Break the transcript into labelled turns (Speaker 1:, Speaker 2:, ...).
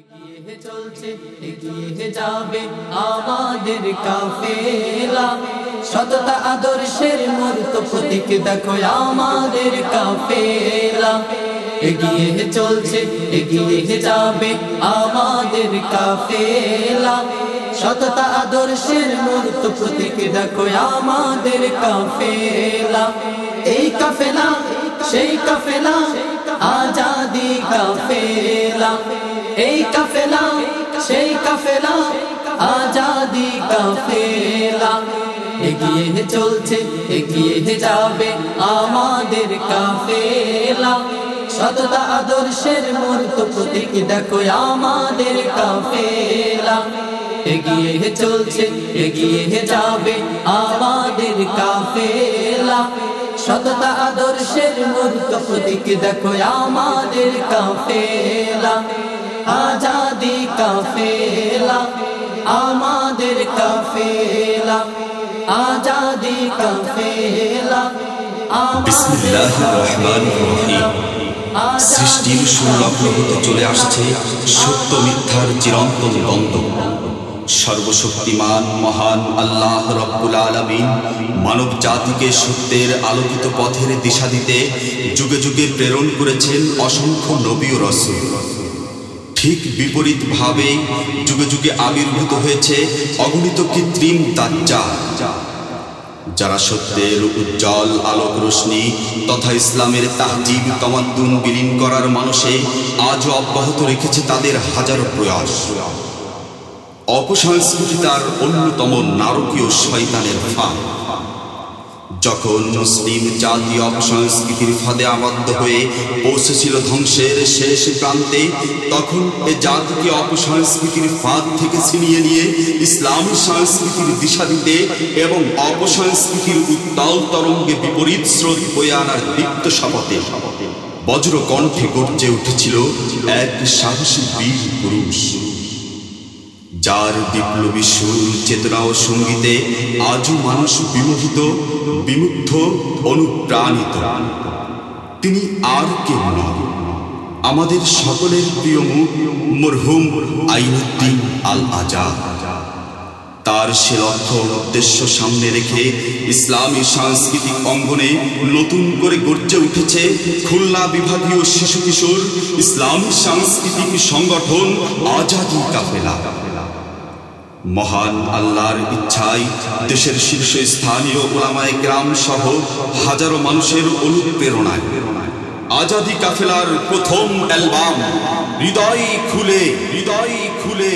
Speaker 1: এগিয়ে চলছে, এগিয়ে যাবে আমাদের কাফেলা। সততা আদর্শের মূর্ত প্রতীক দেখো আমাদের কাফেলা। এগিয়ে চলছে, এগিয়ে যাবে আমাদের কাফেলা। সততা আদর্শের মূর্ত প্রতীক দেখো আমাদের কাফেলা। এই কাফেলা, সেই কাফেলা, আজাদি কাফেলা। এই কাফেলা, সেই কাফেলা, আজাদি কাফেলা। এগিয়ে চলছে, এগিয়ে যাবে আমাদের কাফেলা। সততা আদর্শের মূর্ত প্রতীক দেখো আমাদের কাফেলা। এগিয়ে চলছে, এগিয়ে যাবে আমাদের কাফেলা। সততা আদর্শের মূর্ত প্রতীক দেখো আমাদের কাফেলা। আজাদি কাফেলা, আমাদের কাফেলা, আজাদি কাফেলা
Speaker 2: চলে আসছে সত্য মিথ্যার চিরন্তন দ্বন্দ্ব। সর্বশক্তিমান, মহান আল্লাহ রব্বুল আলমিন মানব জাতিকে সত্যের আলোকিত পথের দিশা দিতে যুগে যুগে প্রেরণ করেছেন অসংখ্য নবী রসুল। ঠিক বিপরীতভাবে যুগে যুগে আবির্ভূত হয়েছে অগণিত কৃত্রিম দাজ্জা যারা সত্যের উজ্জ্বল আলোক রশ্মি তথা ইসলামের তাহজিব তমাদ্দুন বিলীন করার মানুষে আজও অব্যাহত রেখেছে তাদের হাজারো প্রয়াস। অপসংস্কৃতি তার অন্যতম নারকীয় শয়তানের ফাঁদ। যখন মুসলিম জাতি অপসংস্কৃতির ফাঁদে আবদ্ধ হয়ে পৌঁছেছিল ধ্বংসের শেষ প্রান্তে, তখন এ জাতিকে অপসংস্কৃতির ফাঁদ থেকে ছিনিয়ে নিয়ে ইসলামী সংস্কৃতির দিশা দিতে এবং অপসংস্কৃতির উত্তাল তরঙ্গে বিপরীত স্রোত বয়ে আনার দীপ্ত শপথে বজ্র কণ্ঠে গর্জে উঠেছিল এক সাহসী বীর পুরুষ। যার বিপ্লবী সুর চেতনা ও সঙ্গীতে আজও মানুষ বিমোহিত, বিমুগ্ধ, অনুপ্রাণিত। তিনি আর কেউ আমাদের সকলের প্রিয় মুখ মরহুম আইনুদ্দিন আল আজাদ তার সে লক্ষ্য উদ্দেশ্য সামনে রেখে ইসলামী সাংস্কৃতিক অঙ্গনে নতুন করে গর্জে উঠেছে খুলনা বিভাগীয় শিশু কিশোর ইসলামী সাংস্কৃতিক সংগঠন আজাদি কাফেলা। মহান আল্লাহর ইচ্ছাই দেশের শীর্ষ স্থানীয় ওলামায় গ্রাম সহ হাজারো মানুষের অনুপ্রেরণায়। আজাদি কাফেলার প্রথম অ্যালবাম, হৃদয় খুলে হৃদয় খুলে।